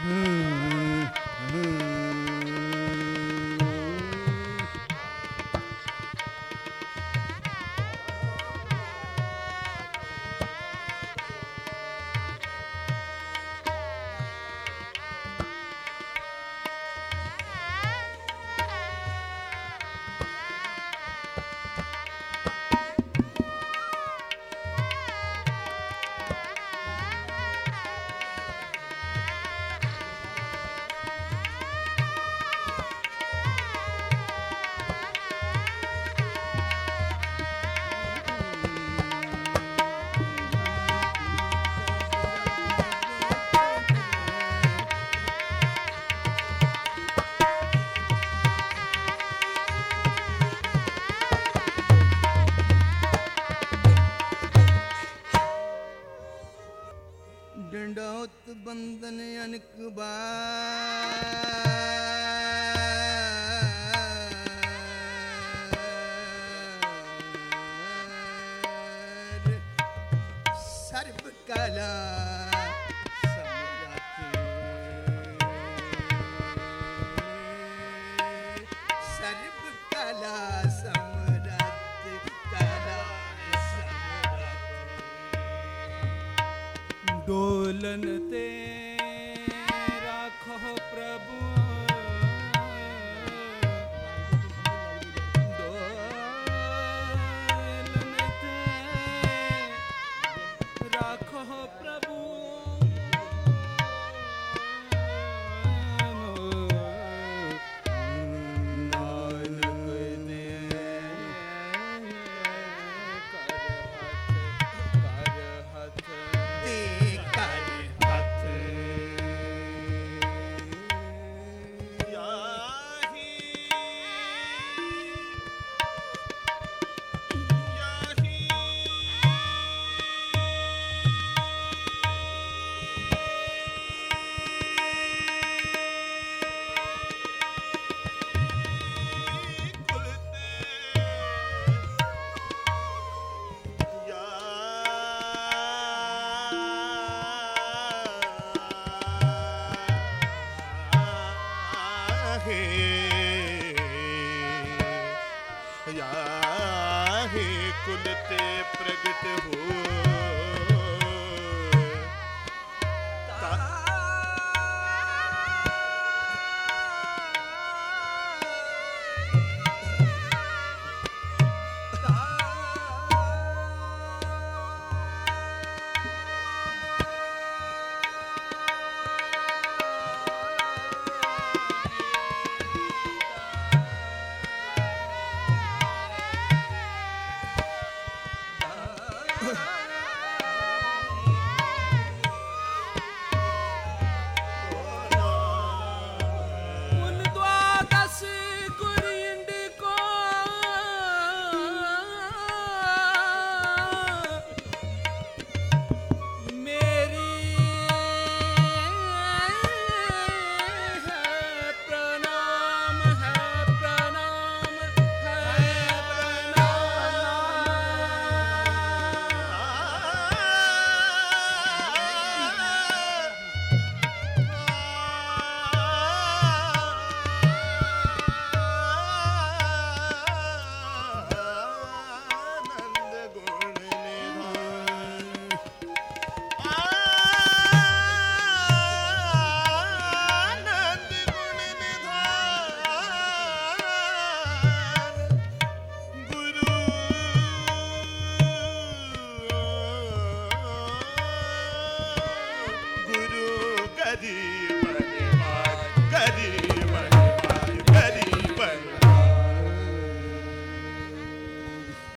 Hmm. ਬੰਦਨ ਅਨਕ ਬਾਰ। ਸਰਬ ਕਲਾ dolante Hey. Dios.